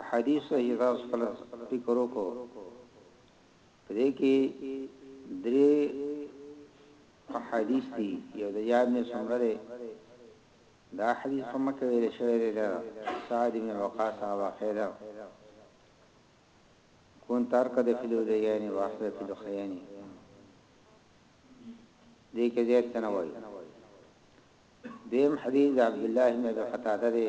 احادیث ته یې تاسو خپل فکر وکړو په دې کې درې احادیث دي یو د یاد نه څومره ده دا حدیث په مکه ویل شوی دی دا سعد بن وقاص واقع ده كون تارك د فلو لياني واحد فلو خياني دې کې زیات کنه وای دیم حدیث عبد الله بن قتاده دی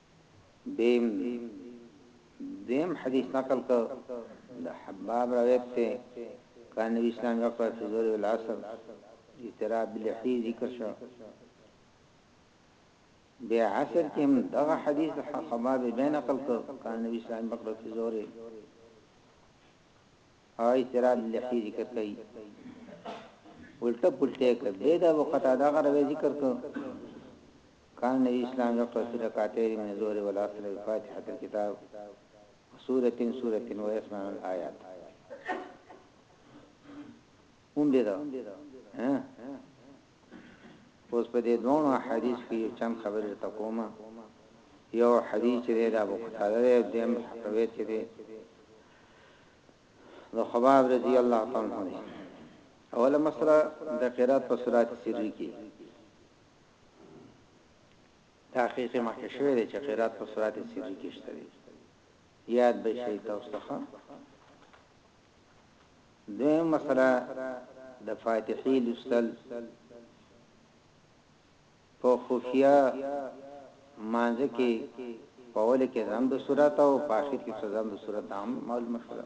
بیم دویم حدیث نقل کړ د حباب روایت ته کان نبی اسلام یقرا فی ذور العصر اعتراف بالحی ذکر شو بیا عصر کې هم دغه حدیث حباب به نقل کړ کان نبی اسلام یقرا فی ذور او اعتراف بالحی ذکر کوي الټه پلټه کړه به دا وخت دا غره ذکر کړ کان نبی اسلام یو قصی رکعتین من الظهر والعصر بفاتحة الکتاب وسورة سورة ویسمعن الآیات هم دی دا اوس په دې دوه احادیث کې یو چم خبرې ته کوم یو حدیث چې دا ابو قتاده دی دیم روایت چې دی د خباب رضی الله تعالی عنہ اوله مسله د قرات په صلات سری کې تحقیق مخکې شوی دی چې قرات په صورت سری کې شته دی یاد به شي تاسو ته دویم مسله د فاتحی لوستل په خفیا مانځ کې په اول کې زم د صورت او په اخر کې سزا د صورت عام معلومه شوه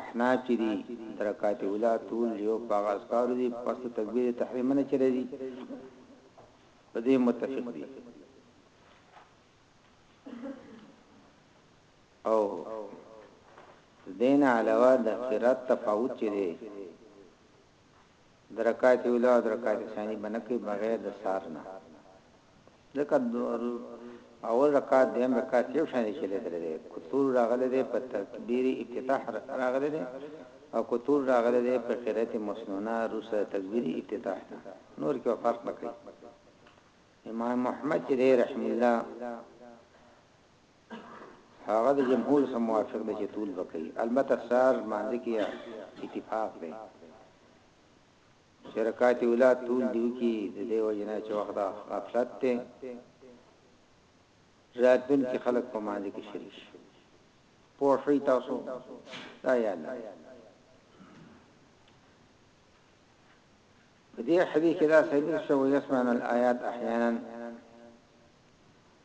احناف چي دي د رکعت اولی طول يو په هغه اذکارو دي پس د تکبير تحريمه نه چي راځي په دې متفق دي او دین علاوه د قرات تفاوت چي دي د رکعت اوله او د رکعت ثانی بنه کوي بغیر د سار نه ځکه اول رکعت دیم رکعت یو شان کې لیدل دي کثور راغله دي په تکبیر افتتاح راغله دي او کثور راغله دي په قرات مسنونه روسه تکبیر افتتاح نور کې فرق نکړي امام محمد رحم الله هغه د جمهور سره موافق دی چې طول به کوي البته سهار لمانځه کې اتفاق دی چې رکعت اوله طول دی وکړي د دې وجه نه چې وخت د غفلت دی راتلون کې خلک په مانځ کې شریک شي پوه شئ تاسو دا یا نه په دې حدیث کې دا ثابت شو یسمعن الآیات احیانا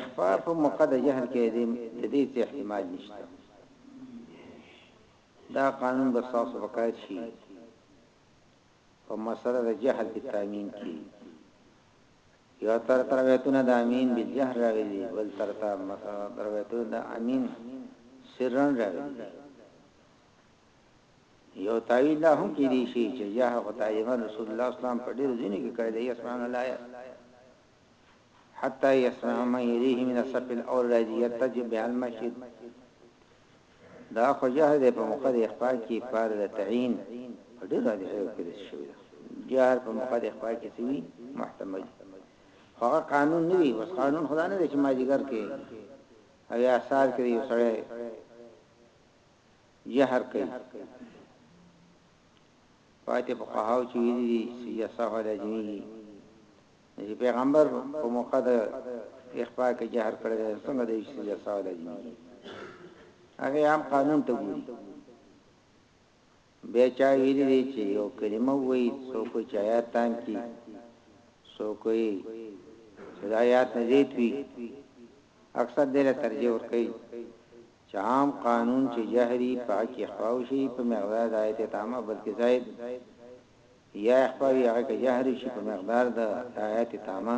اخفاء په موقع د جهل کې دی د دې څه احتمال نشته دا قانون به تاسو وکړ شي په مسله د جهل په تامین کې یو تر تر ویتونه د امین به جهر راغلی بل تر تر مسله تر ویتونه د امین سرن راغلی یو تعویل دا هم کې دي شي چې یا هغه تعالی رسول الله اسلام په ډیر ځینې کې کړی دی اسمان الله حتی یسمع من یلیه من الصف الاول راځي یرتجب بها المسجد دا خو جهر دی په موقع د اخفاء کې پار د تعین په ډیر راځي هیو کې رس شوی دا جهر په موقع د اخفاء کې سوي محتمل هغه قانون نه دی بس قانون خدا نه دی چې ما جګر کې او یا سار کې یو سره جهر کوي پاتې په قهاو چې ویلي دي چې یا صحه لازمي چې پیغمبر په موقع د اخفاء کې جهر کړی دی څنګه د یوسف جزا لازمي هغه عام قانون ته ګوري به چا ویلي دی چې یو کلمه وای سو کو چایا تان کی سو کوي هدایات نه زیات وی اکثر دله ترجیح ور کوي چې عام قانون چې جهري پاکي خواوشي په مقدار د آیت تامه بلکې زائد یا اخفاء وی هغه که جهر شي په مقدار د آیات تامه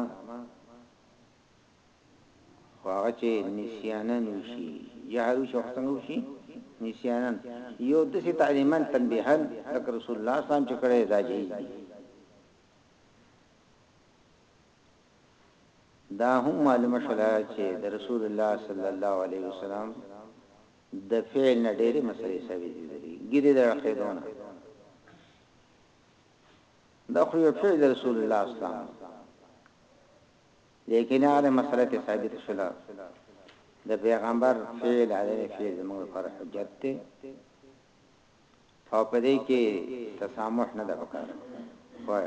خو هغه چې نسیانا وشي جهر وشي خو څنګه وشي نسیانا یو د سي تعلیمن تنبیها ذکر رسول الله صلی الله علیه وسلم چې کړه دا جایز دي دا هم معلومه شوه چې د رسول الله صلی الله علیه وسلم د فعل نه ډېری مسلې ثابت دي ګیره د عقیدونه دا خو یو فعل رسول الله اسلام لیکن هغه مسله کې ثابت شول د پیغمبر فعل عدم فعل موږ پر حجت ته او په دې کې تسامح نه ده وکړه وای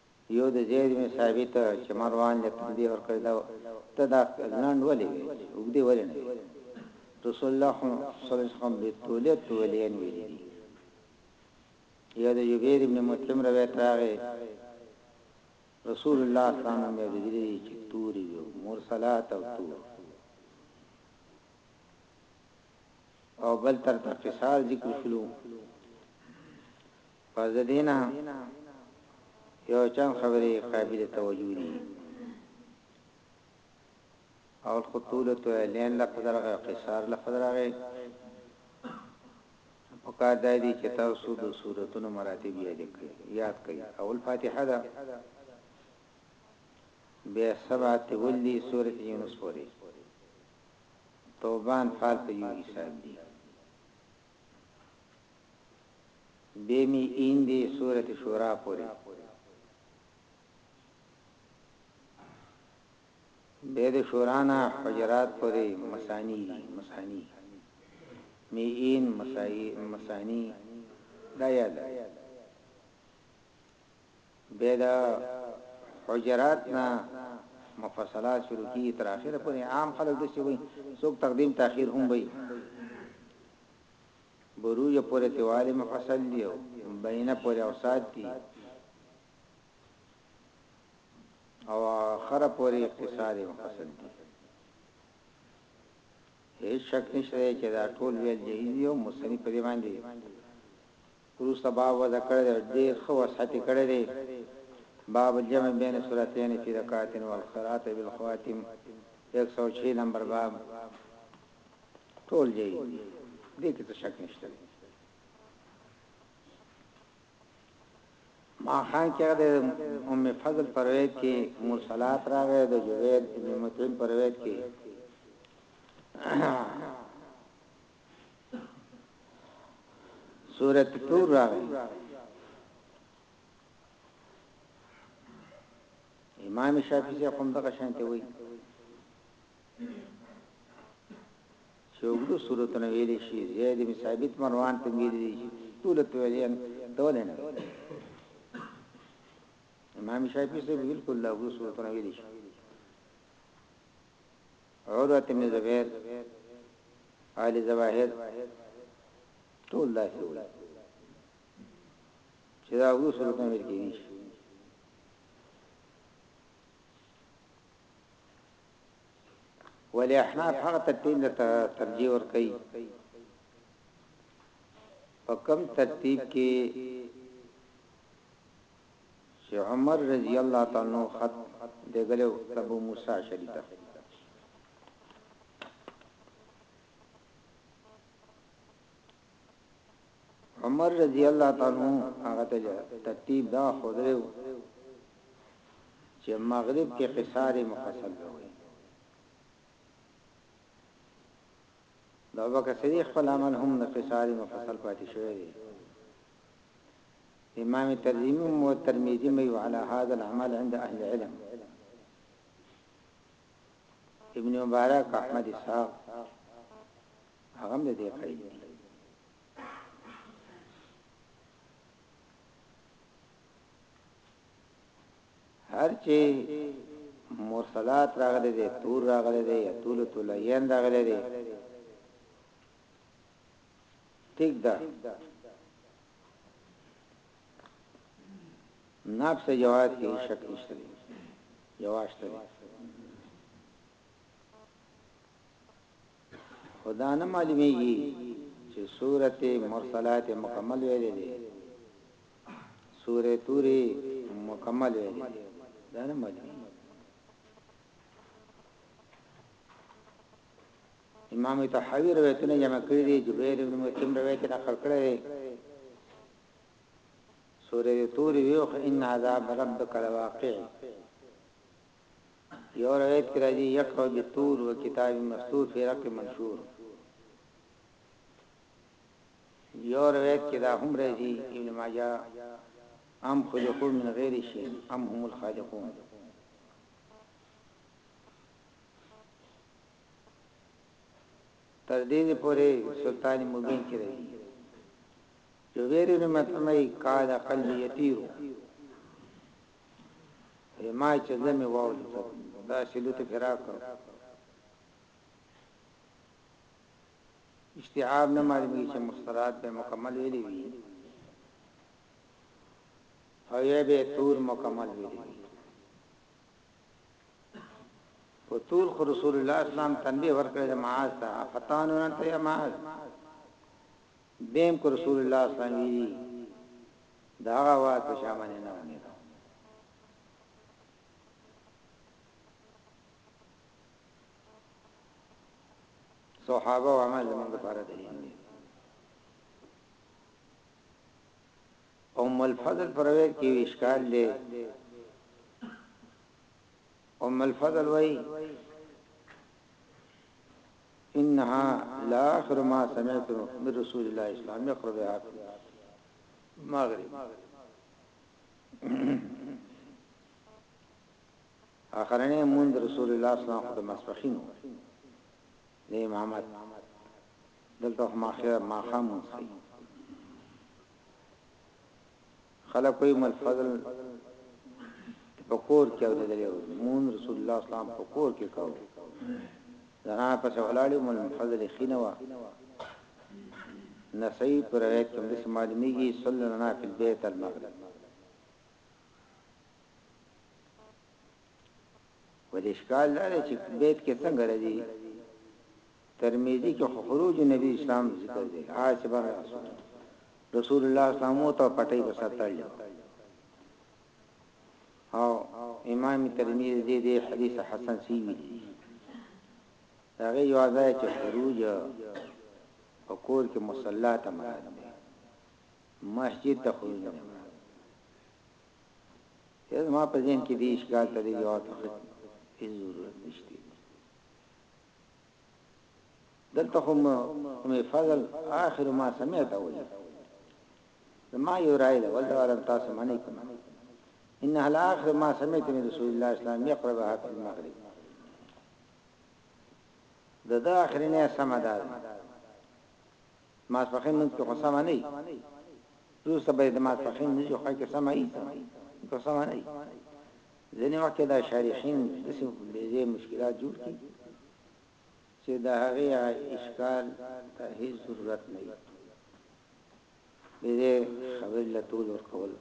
يو د زيد بن ثابت چې مروان له تندې ورکړې ده، ته دا لنډ ولې ويلې، اوږدې ولې نه ويلې؟ رسول الله صلی الله علیه وسلم هم بالطولې الطولين ويلي دي. يو د جبير بن مطعم روایت راغی، رسول الله صلی الله علیه وسلم بیا ویلي دي چې توري وي، مرسلات او تور او بل تر قصار ذکر شلو پس د دې نه یو چند خبرې قابل توجه دي. اول خو طولت العین لفظ راغی او قصار لفظ راغی. پکار دا دي چې تاسو د سورتونو مراتب یاد کړئ. یاد کړئ. اول فاتحه ده. بیا سبع طول دي سورت یونس پورې. توبه انفال په یو حساب دي. بې مي این دې سورت شورا پورې بې د شورا نه حجرات پورې مثانی دي مثانی مي این مثانی دا یاد بیا د حجرات نه مفصلات شروع کیږي تر اخره پورې عام خلک دشي وي څوک تقدیم تاخير هم وي بروج پورې تیوالي مفصل دی او بینه پورې اوسات دي او اخر پورې اقتصادي مفصل دي هیڅ شک نشته چې دا ټول ویل جایز دي او مصنف په دې باندې وروسته باب وضع کړی دی او ډېر ښه وصحت یې کړی دی، باب الجمع بین الصلاتین فی رکعت والقراءة بالخواتم، ایک سو چھ نمبر باب، ټول جایز دي، دې کې څه شک نشته دی. ماښام کې هغه د ام فضل په روایت کې مرسلات راغی، د جبیر بن مطعم په روایت کې سورت تور راغی امام شافعی سے قوم دغه شانته وای چې وګړو سورتونه ویل شي زید بن ثابت مروان ته ویل شي ټول ته ویل ټول نه امام شافعی سے بالکل لا وګړو سورتونه ویل شي عروه ابن زبیر اهل زواهر ټول داسې وي چې دا وو سره کوم کې نشي ولی احناف هغه ترتیب ته ترجیح ور کوي په کم ترتیب کې چې عمر رضی الله تعالی عنه خط لېږلی و د ابو موسی اشعري ته. عمر رضی الله تعالی عنه هغه ته ترتیب دا خدای و چې مغرب کې قصار مفصل وي دا وکړه صدیق خپل عمل هم د قصار مفصل پاتې شوی دی امام ترزیمی و ترمیزی می وعلى هذا العمل عند اهل العلم ابن مبارک احمد اسحاق هغه هم دې کړی دی هر چې مرسلات راغلي دي تور راغلي دي طول طولین راغلي دي ټیک ده ناب سے جواز کی شک نشته دی جواز ته دی خدا نه معلومیږي چې سورته مرسلات مکمل ویلې دي سوره توري مکمل ویلې دي دا نه معلومیږي امام طحاوی روایتونه جمع کړی دی جبیر ابن مطعم روایت نقل کړی دی سوره تور ویوخ ان عذاب ربک لواقع یو روایت کې راځي یقرأ بالطور وکتاب مستور فی رق منشور یو روایت کې دا هم راځي ابن ماجه ام خلقو من غیر شی ام هم الخالقون تر دې دې پورې سلطان مبین کې راځي جبیر بن مطعم ای قال قلبی یطیر ما چې زمي واول دا شلو ته فراق استعاب نه معلومي چې مسترات به مکمل ویلي وي او یا به تور مکمل ویلي وي په طول خو رسول الله اسلام تنبیه ورکړی د معاذ ته فتانو انت یا معاذ بیم کو رسول الله اسلام وی دا هغه وخت په شامن نه ونی صحابه او عمل زمونږ لپاره دلیل دی ام الفضل په روایت کې یو اشکال دی ام الفضل وای انها لا اخر ما سمعت من رسول الله اسلام يقرب هاتم مغرب اخرنه مون رسول الله صلی الله علیه وسلم د مسفخین د امامت دلته ما خیر ما خاموس خلک وایي مل فضل په کور کې اوریدلی و مون رسول الله اسلام په کور کې کاو زنان پس ولاړی مل فضل خینه وا نسائی پر روایت کې مدس معلومیږي صلی الله علیه فی البیت المغرب ولی اشکال دا دی چې بیت کې څنګه راځي ترمذی کې خو خروج نبی اسلام ذکر دی عاصبا رسول رسول الله سامو ته پټي بسر تړل او امام ترمذی دې دې حدیث حسن سی وی دی هغه یو ځای چې خروج په کور کې مصلا ته مراد دی مسجد ته خروج نه یا زما په ذهن کې دې اشکال ته دې جواب ته هیڅ ضرورت نشته دلته هم هم فضل اخر ما سمعت اول زما یو رائے ده ولدا ولم تاسو منی کوم ان هل اخر ما سمعت من رسول الله اسلام يقرب هات المغرب دا دا اخرینه سمدار ماسپښين لمونځ کې خو سمه نه وي روسته به د ماسپښين لمونځ خو کې سمه وي خو سمه نه وي ځینې وخت دا شارحین د سیمه په بیځې مشکلات جوړ کی چې دا هغه اشکال ته هیڅ ضرورت نه وي بیځې خبر له ټول ور کول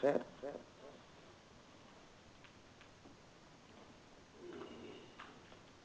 خیر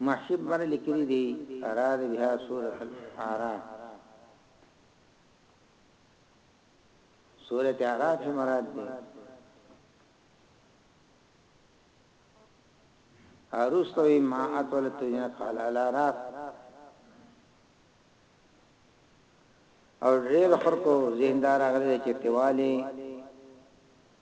محشي بر لیکلي دي اراد بها سورة الاعراف سورة اعراف مراد دي اروستوي ما اطول الدنيا قال الاعراف او ډېر خلکو ذهندار غلي چې تیوالي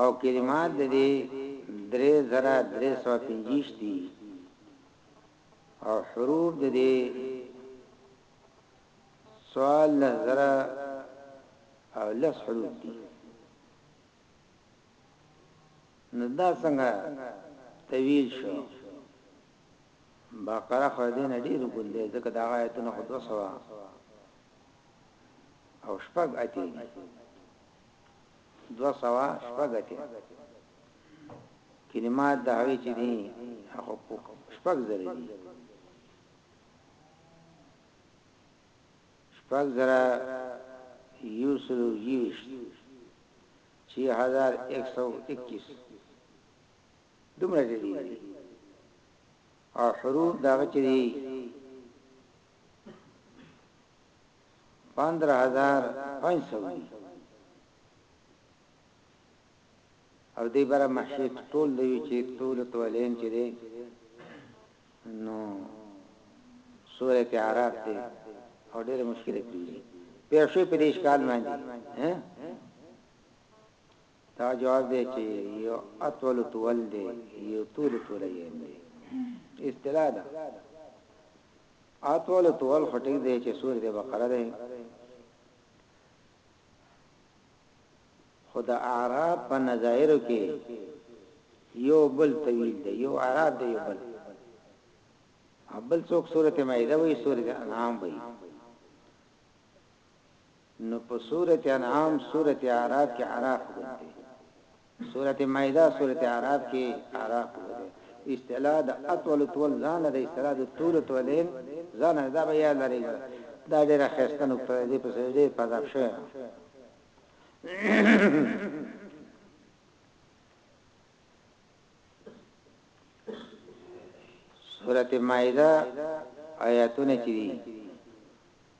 او کلمات د دې درې زره درې سوه پنځویشت دي او حروف د دې څوارلس زره او لس حروف دي نو دا څنګه طویل شو بقره خو دې نه ډېر ګون دی ځکه دا آیتونه خو 200 او شپږ اتي دي 200 شپږ اتي کلمات د هغه چې دي هغه شپږ زره دي شپږ زره یو سلو یوشت 6121 دومره دي او حروف دا چې دي 15500 او دې بره محشي ټول دی چې ټول تولین چې دي نو سورې ته عرب دي او ډېر مشکل دي پېښې په دې ښکال باندې ها دا جواب دی چې یو اطول طول دی یو طول طول یم دی اصطلاح ده اطول طول خټیک دی چې سورې د بقره ده خدا اعراب په نظائر کې یو بل طویل دی یو اعراب دی یو بل ابل څوک سورته مائده وای سورته انعام وای نو په سورت انعام سورت اعراف کې عراق ویلي سورت مائده سورت اعراف کې عراق ویلي اصطلاح د اطول طول ځان د اصطلاح د طول طولین ځان دا به یاد لري دا ډیره خسته نقطه ده په سړي ډیر پزاب شوی سورته مائده آیاتونه چي دي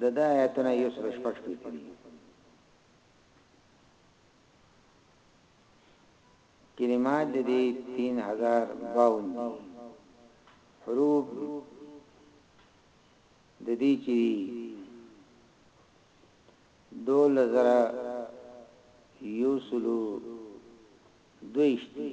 د ده آیتونه یو سل شپږ شپېته دي. کلمات د دې تین هزار باون دي. حروف د دې چې دي دوله زره یو سلو دویشت دي.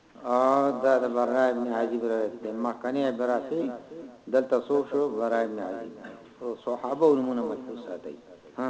او دا د برا ابن عازب روایت دی مخکنی ابرافی دلته سو شو برا ابن عازب او صحابه نمونه مشهور ساتي ها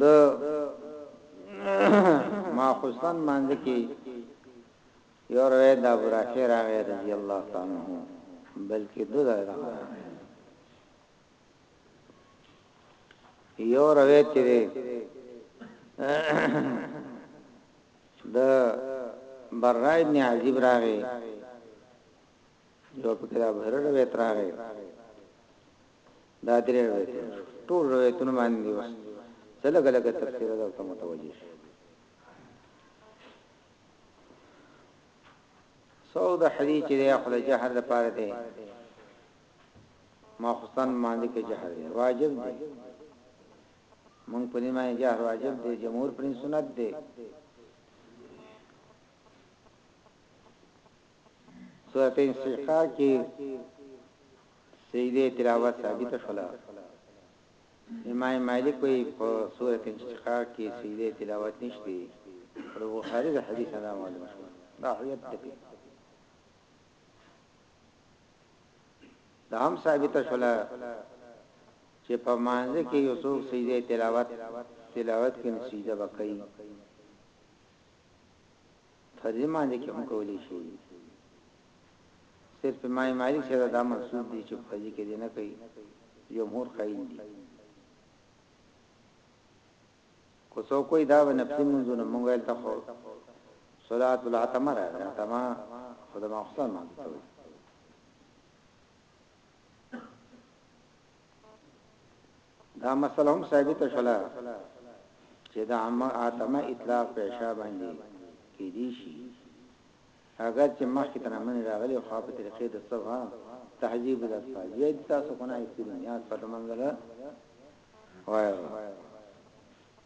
د ماخستن مانځ کې یو روایت د ابو رافع راغی رضی الله تعالی عنہ بلکې دو ځای راغی یو روایت چې د برای ابن عجیب راغی یو په کتاب هر روایت راغی دا درې روایتونه شو ټول روایتونه باندې دی اوس څه لګ لګ تفسیر درته متوجه شي سو د حدیث چې دی خپل جهر د پاره دی ما خصن باندې کې جهر دی واجب دی مونږ په دې باندې جهر واجب دی جمهور پر سنت دی سورة انشقاق کی سجده تلاوت ثابته شوله امام مالک وایی په سورة انشقاق کی سجده تلاوت نشته خو د بخاری د حدیث نه معلومه شوه صحیحیت دپی دا هم ثابته شوله چې په مانځ کې یو څوک سجده تلاوت تلاوت کې سجده وکړي فرضي معنی کې هم کولی شي صرف امام مالک سره دا منصوب دي چې فرضي کې دي نه کوي جمهور قائل دي کو څو کوئی دا نفلي منځونه مونږ ویل ته خو صلات العتمه را ده تما خدای ما خپل ما ته وي دا مسئله هم ثابته شوله چې د عتمه اطلاق په عشاء باندې کېدی شي اګر چې مخکې تر منې راغلي خو په طریقې د صبح تهذیب الاطفال بیا د تاسو کونه ایستلې نیاز په منځله وایو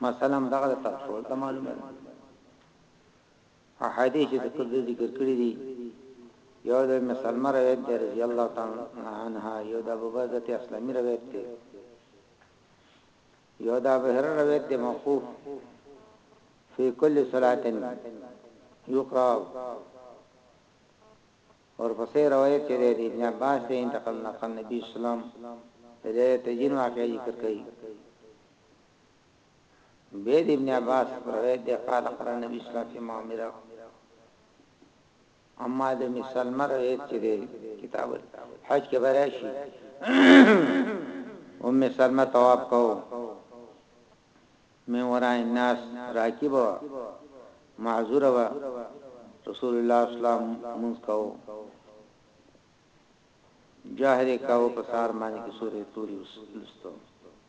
مسئله هم دغه ده تاسو ټولو ته معلومه ده احادیث چې څه د ذکر کړی دي یو د ام سلمہ روایت دی رضی الله تعالی عنها یو د ابو بردت اسلامي روایت دی یو د ابو هرره روایت دی موقوف فی کل صلات یقرا اور پسې روایت چې دی ابن عباس ته انتقال نقل نبی اسلام دې تجین واقعي ذکر کړي بیا د ابن عباس روایت دی قال قال نبی صلی الله علیه وسلم امرا اما د مسلمه روایت چې دی کتاب حج کې براشي ام سلمہ طواف کو من وراء الناس راکب معذور و رسول الله صلی الله علیه وسلم منز کو جاهر کاو پسار معنی کی سوره توری لستو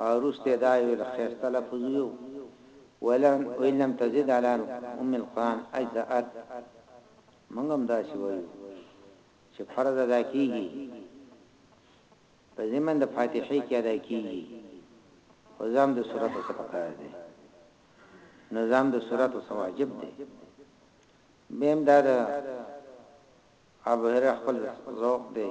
او وروسته یې دا یو ښایسته لفظ وویو، وان لم تزد علی ام القرآن اجزأت، موږ هم داسې وایو چې فرض ادا کیږي په ضمن د فاتحې کې ادا کیږي خو ضم د سورت څخه پکار دی نو ضم د سورت څخه واجب دی بیم دا د ابو هريره خپل ذوق دی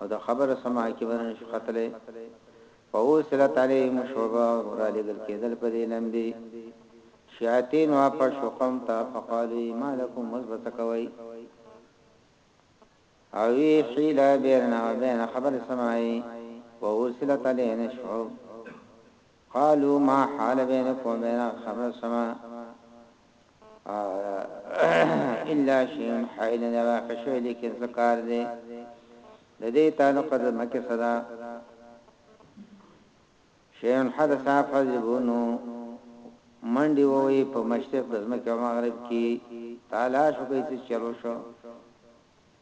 او د خبرو سمه عاقبه نه شو ختلای فارسلت علیهم شعبا رالېږل کېدل په دې لمبې شیاطینو اپه شو قوم ته فقالو یې ما لکم اوس به څه کوئ او وی حیله بیرنا و بین خبر سماعی و ارسلت علیهن شعوب قالو ما حال بينکم وبين خبر السماء الا شيء حائل نه واقع شوی لیکن ذکر دی د دې تعلق د مکه صدا شيء حدث فذبونو منډي ووي په مشرق د مکه مغرب کې تلاش وکړي چې چلو شو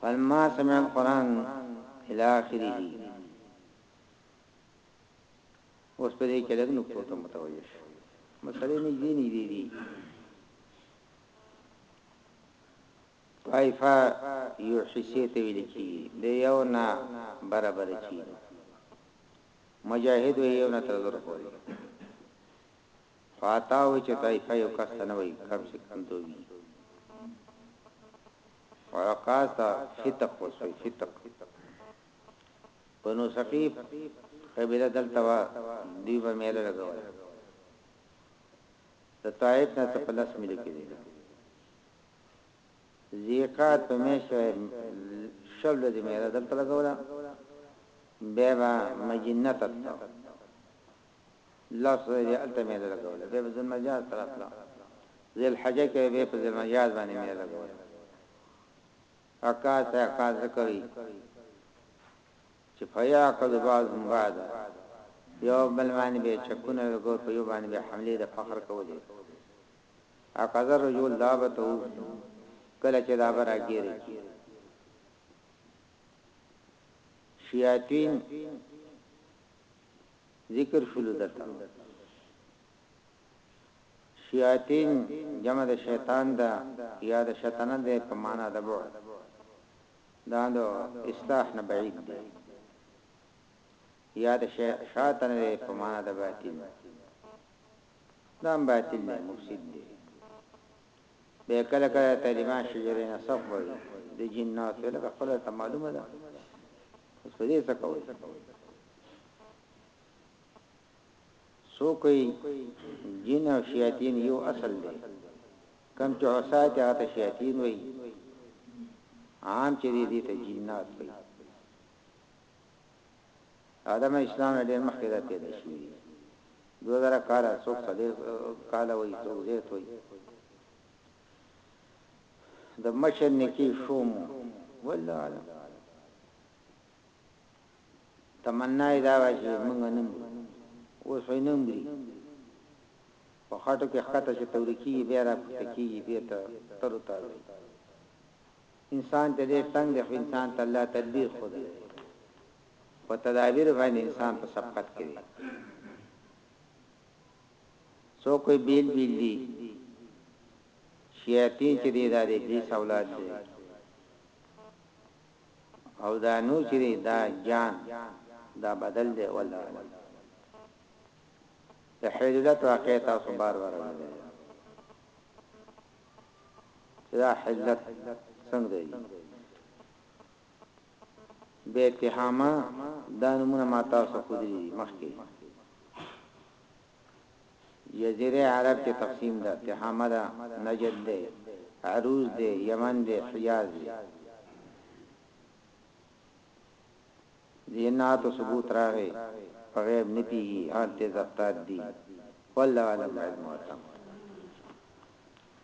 فلما سمع القرآن الى آخره اوس په دې کې لږ نقطو ته متوجه شو مسلې نږدې نږدې دي طائفه یو حصے ته ویل کی د یو نه برابر چی مجاهد و یو نه تر ذر کوي خو عطا وایي چې طایفه یو کس ته نه وایي کم سې کم دوه وي او عکاس ته فتق وایي فتق بنو ثقیف قبیله دلته وا دوی به میله لګوله د طائف نه څه پلس ملي کړي زیقات په میشه شل د میرا دلته لګولا به با مجنت تاسو لس ورځې هلته مېله لګوله بیا به ذوالمجاز ته راتله ذی الحجه کې به په ذوالمجاز باندې مېله لګوله عکاس عکاس ذکر وي چې فیا قد بعض بعد یو بل باندې به چکونه لګور په یو باندې به حمله د فخر کولې اقذر رجل دابته کله چې دا برا ګیری شیاطین ذکر شلو درته شیاطین جمع د شیطان دا یا د شیطان د په معنا د بو دا د اصلاح نه بعید دی یا د شیطان د په معنا د باطل دا باطل نه مفسد دی به کله کله طالبان شجره نه صف وایي د جنات له خپل ته معلومه ده اوس په دې څه کوي سو کوي جن او شیاطین یو اصل دی کم چې اوسات هغه ته شیاطین وي عام چې دې ته جنات وي آدم اسلام ډېر مخکې دا پیدا شوی دی 2000 کال څوک صدې کال وای څوک زیت وای د مشر نکی شو مو والله عالم تمنا دا چې موږ نن اوس وینم دی په خاطر کې خطه چې تورکی بیا را پکې بیرته تر تر انسان ته دې تنگ دی انسان ته الله تدبیر خود دی په تدابیر باندې انسان په سبقت کې څوک وایي بیل بیل دي شیاطین چې دی دا د ابلیس اولاد دی او دا نور چې دی دا جان دا بدل دی والله اعلم د حیلولت واقع تاسو بار بار راځي چې دا حیلت څنګه دی بې تهامه دا نومونه ما تاسوته ښودلي دي مخکې جزیره عرب چې تقسیم ده تهامه ده نجد دی عروض دی یمن دی حجاز دی دیناتو ثبوت راغی په غیب نه پیږي هلته زقات دي والله علم علم ورته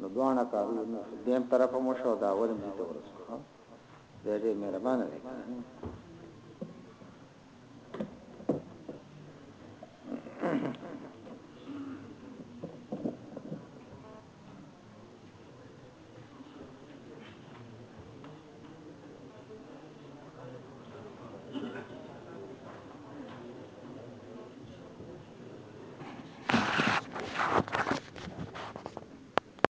نو دواړه کارونه مو شو دیم طرف مو شو دا ورم دي ته ورسو ډېر ډېر مهربانه دی